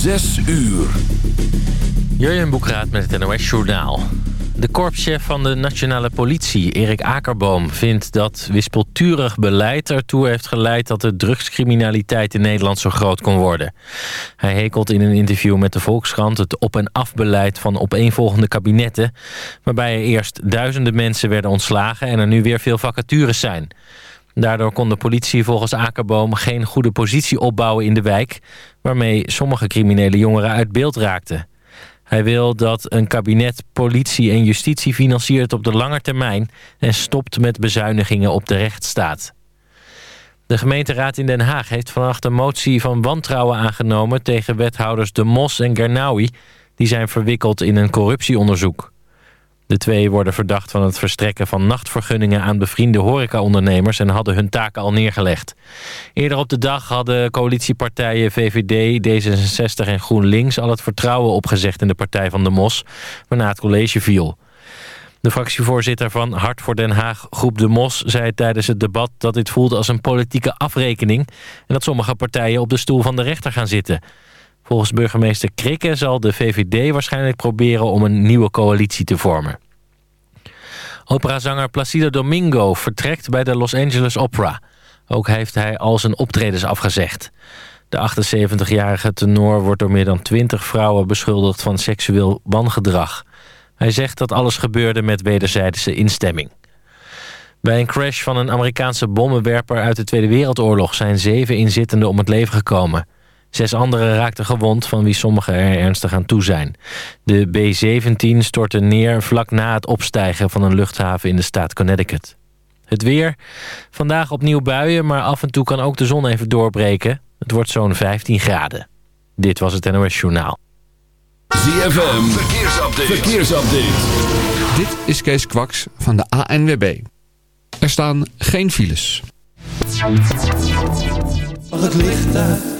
Zes uur. Jurjen Boekraat met het NOS Journaal. De korpschef van de nationale politie, Erik Akerboom... vindt dat wispelturig beleid ertoe heeft geleid... dat de drugscriminaliteit in Nederland zo groot kon worden. Hij hekelt in een interview met de Volkskrant... het op- en afbeleid van opeenvolgende kabinetten... waarbij er eerst duizenden mensen werden ontslagen... en er nu weer veel vacatures zijn... Daardoor kon de politie volgens Akerboom geen goede positie opbouwen in de wijk... waarmee sommige criminele jongeren uit beeld raakten. Hij wil dat een kabinet politie en justitie financiert op de lange termijn... en stopt met bezuinigingen op de rechtsstaat. De gemeenteraad in Den Haag heeft vannacht een motie van wantrouwen aangenomen... tegen wethouders De Mos en Gernawi... die zijn verwikkeld in een corruptieonderzoek. De twee worden verdacht van het verstrekken van nachtvergunningen aan bevriende horecaondernemers en hadden hun taken al neergelegd. Eerder op de dag hadden coalitiepartijen VVD, D66 en GroenLinks al het vertrouwen opgezegd in de partij van de Mos, waarna het college viel. De fractievoorzitter van Hart voor Den Haag, Groep de Mos, zei tijdens het debat dat dit voelde als een politieke afrekening en dat sommige partijen op de stoel van de rechter gaan zitten. Volgens burgemeester Krikke zal de VVD waarschijnlijk proberen om een nieuwe coalitie te vormen. Operazanger Placido Domingo vertrekt bij de Los Angeles Opera. Ook heeft hij al zijn optredens afgezegd. De 78-jarige tenor wordt door meer dan 20 vrouwen beschuldigd van seksueel wangedrag. Hij zegt dat alles gebeurde met wederzijdse instemming. Bij een crash van een Amerikaanse bommenwerper uit de Tweede Wereldoorlog... zijn zeven inzittenden om het leven gekomen. Zes anderen raakten gewond, van wie sommigen er ernstig aan toe zijn. De B-17 stortte neer vlak na het opstijgen van een luchthaven in de staat Connecticut. Het weer. Vandaag opnieuw buien, maar af en toe kan ook de zon even doorbreken. Het wordt zo'n 15 graden. Dit was het NOS Journaal. ZFM, verkeersupdate. verkeersupdate. Dit is Kees Kwaks van de ANWB. Er staan geen files. Mag het licht uit?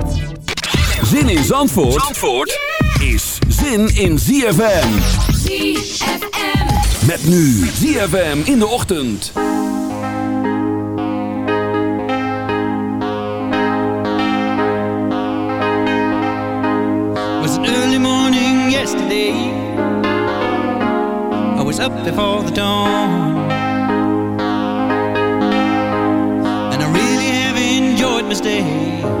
Zin in Zandvoort, Zandvoort is zin in ZFM. ZFM. Met nu ZFM in de ochtend. was an early morning yesterday. I was up before the dawn. And I really have enjoyed my stay.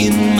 in my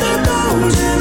Never goes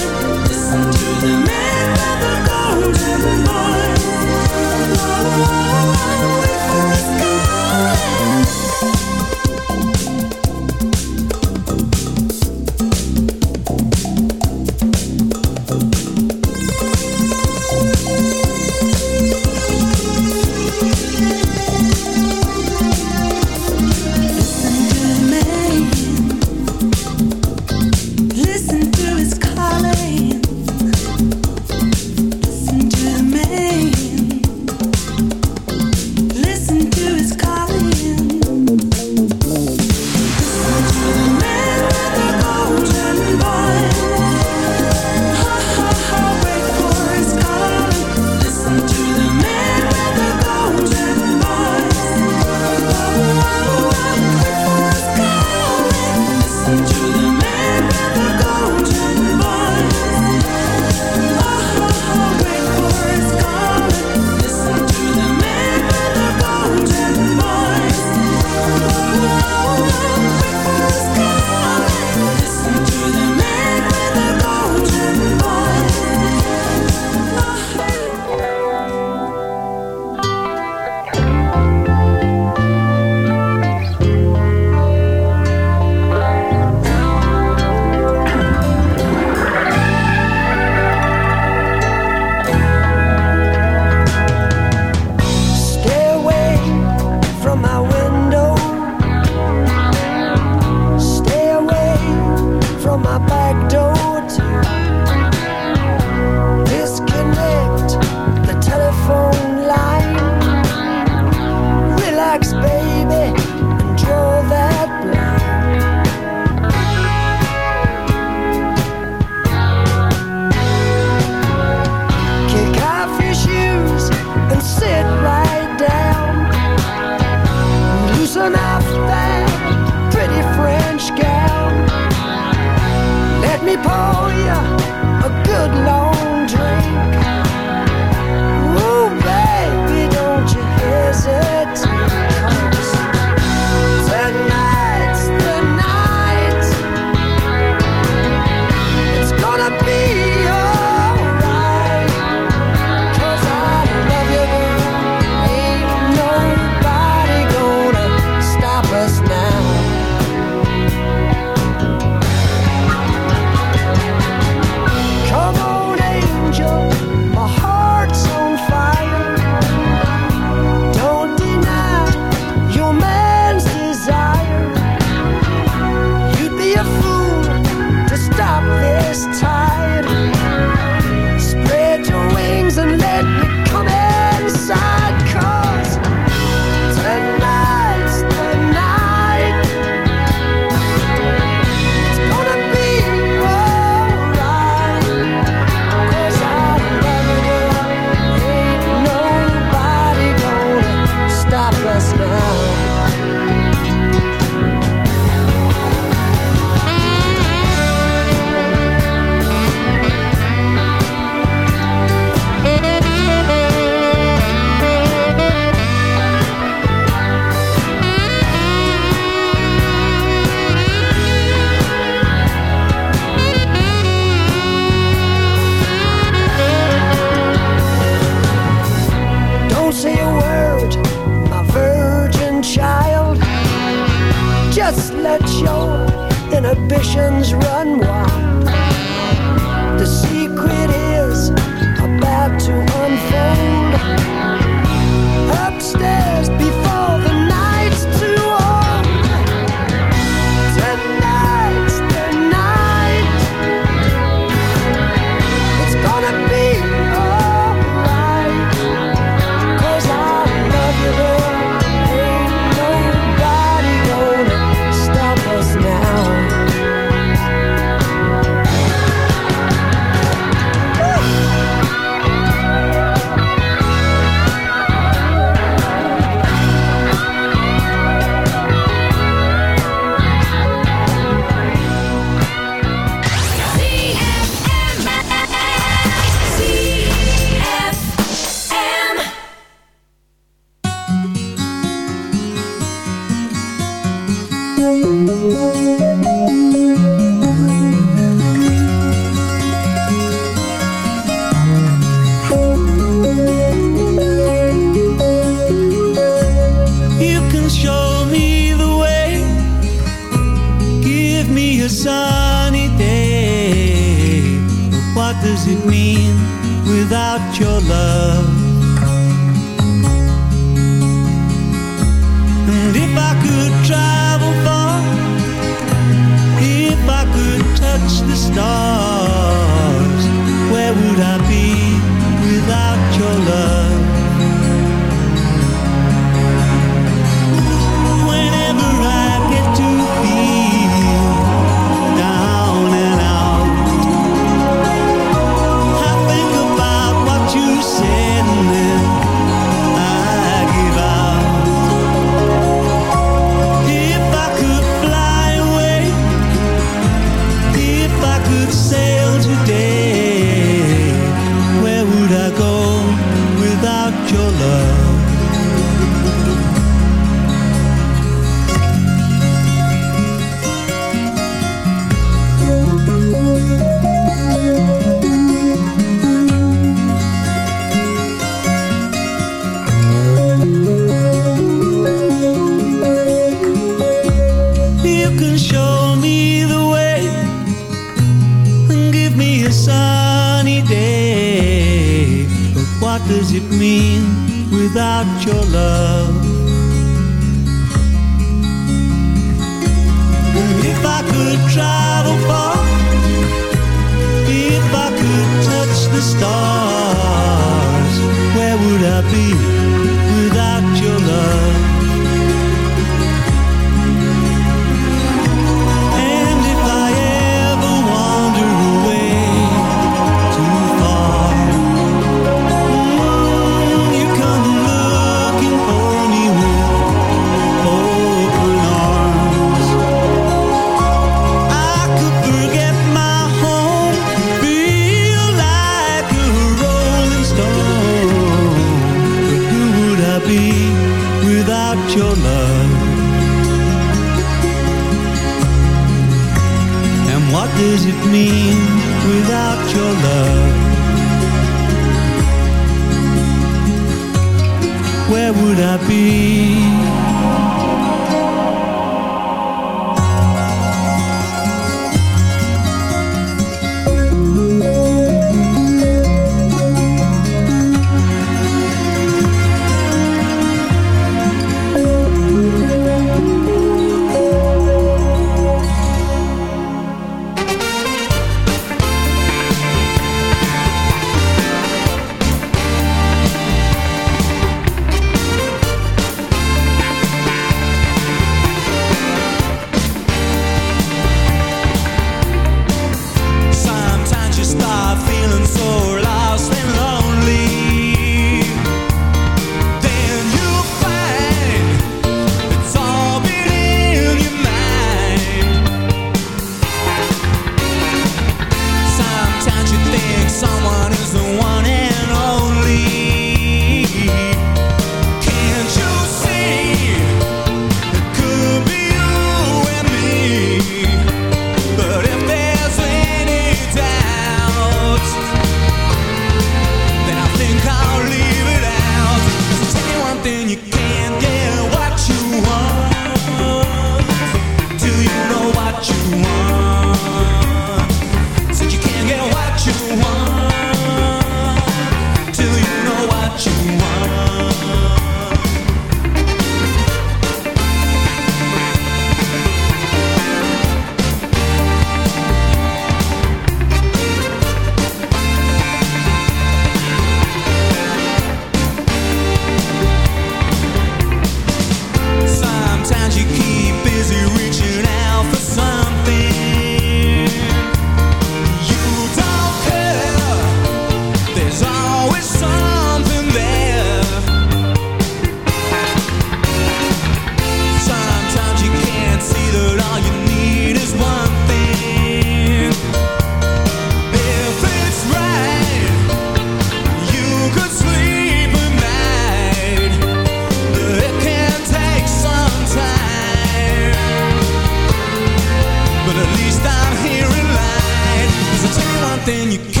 something you can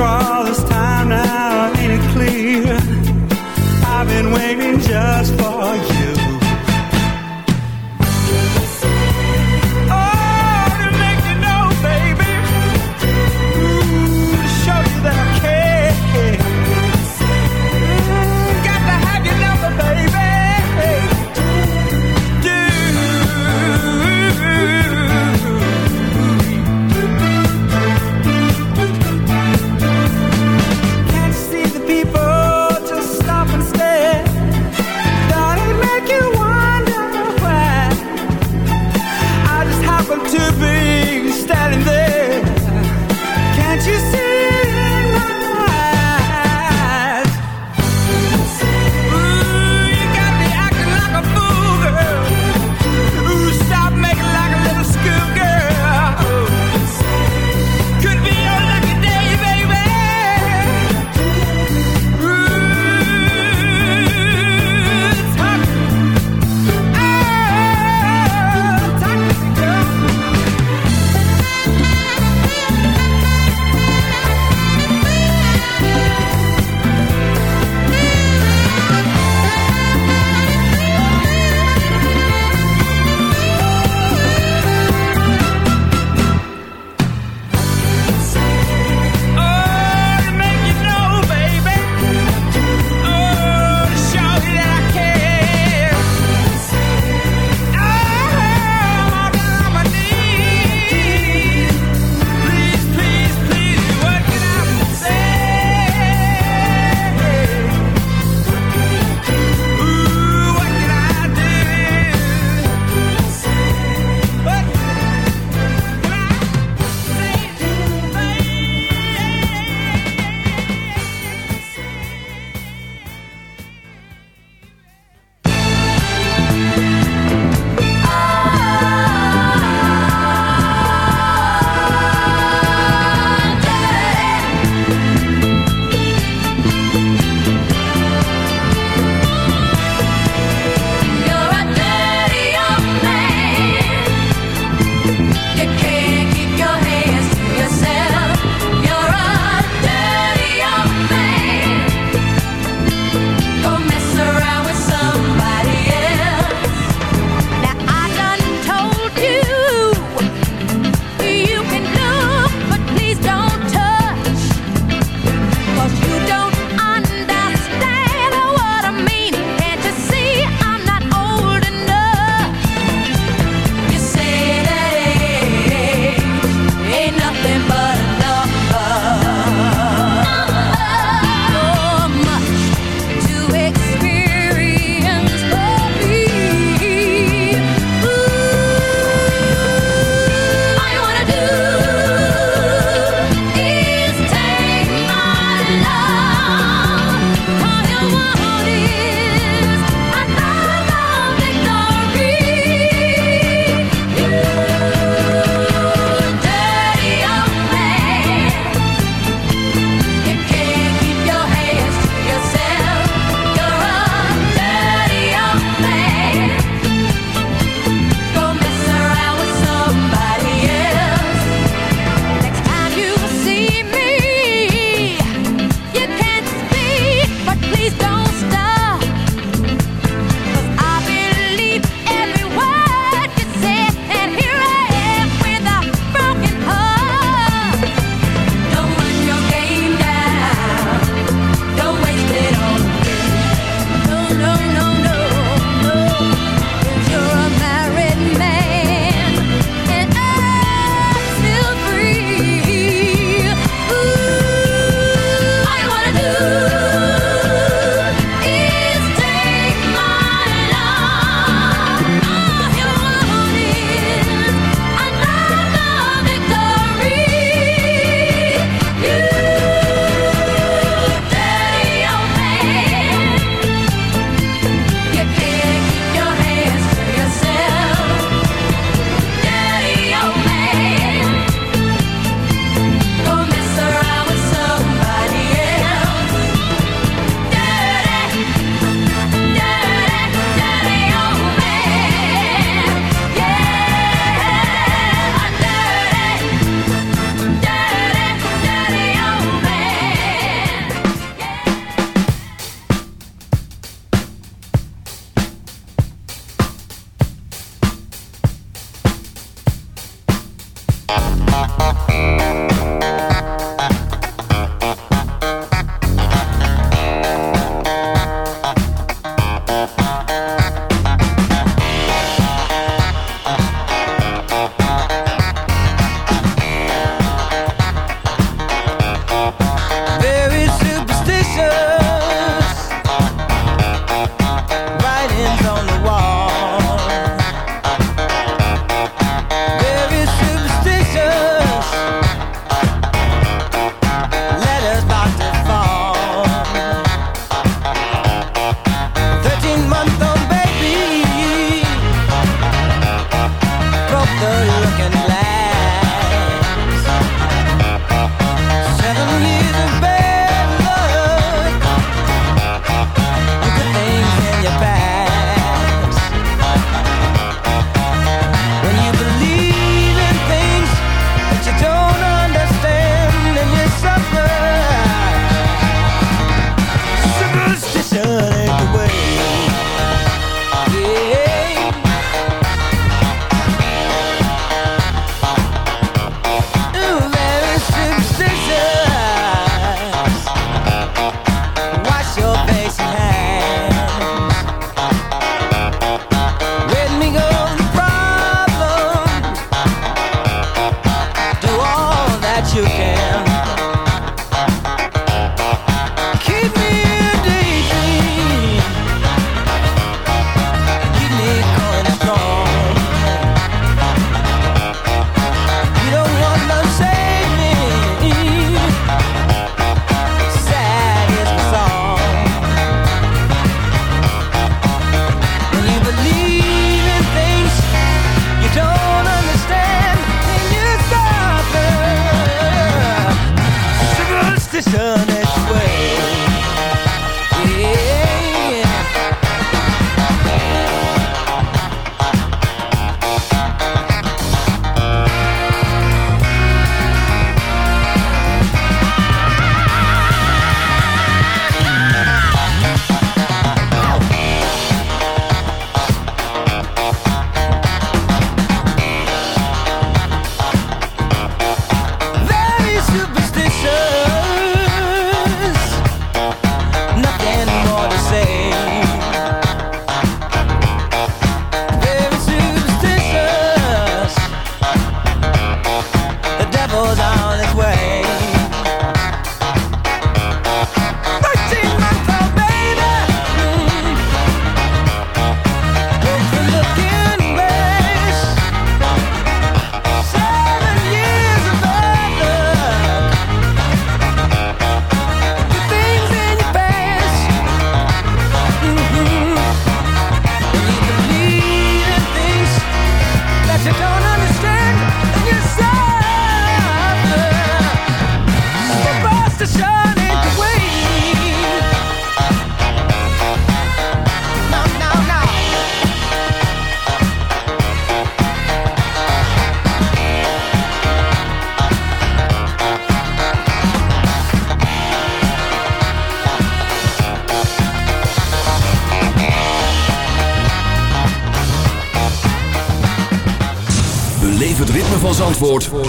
After all this time now, ain't it clear? I've been waiting just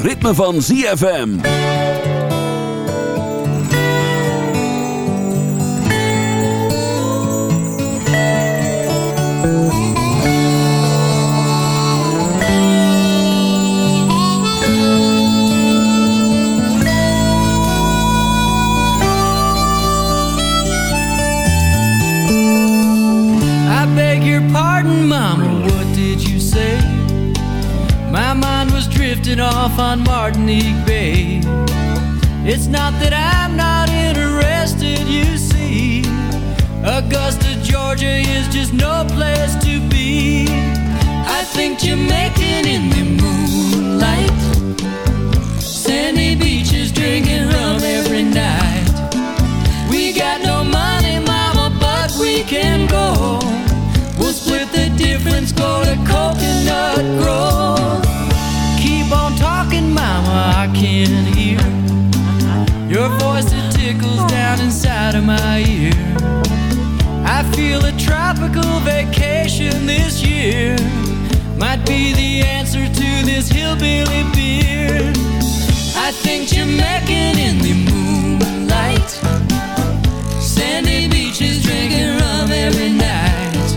ritme van ZFM. Not that I'm not interested, you see. Augusta, Georgia is just no place to be. I think Jamaican in the moonlight. Sandy beaches drinking rum every night. We got no money, mama, but we can go. We'll split the difference, go to Coconut Grove. Keep on talking, mama, I can't hear. Voice that tickles down inside of my ear. I feel a tropical vacation this year. Might be the answer to this hillbilly beer. I think Jamaican in the moonlight. Sandy beaches drinking rum every night.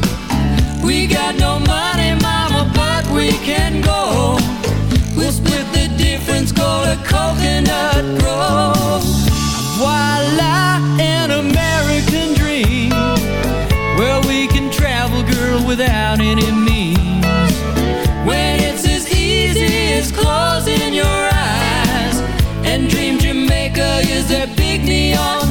We got no money mama but we can go. We'll split the difference, go to Coconut Grove voila, an American dream. Well, we can travel, girl, without any means. When it's as easy as closing your eyes, and Dream Jamaica is a big neon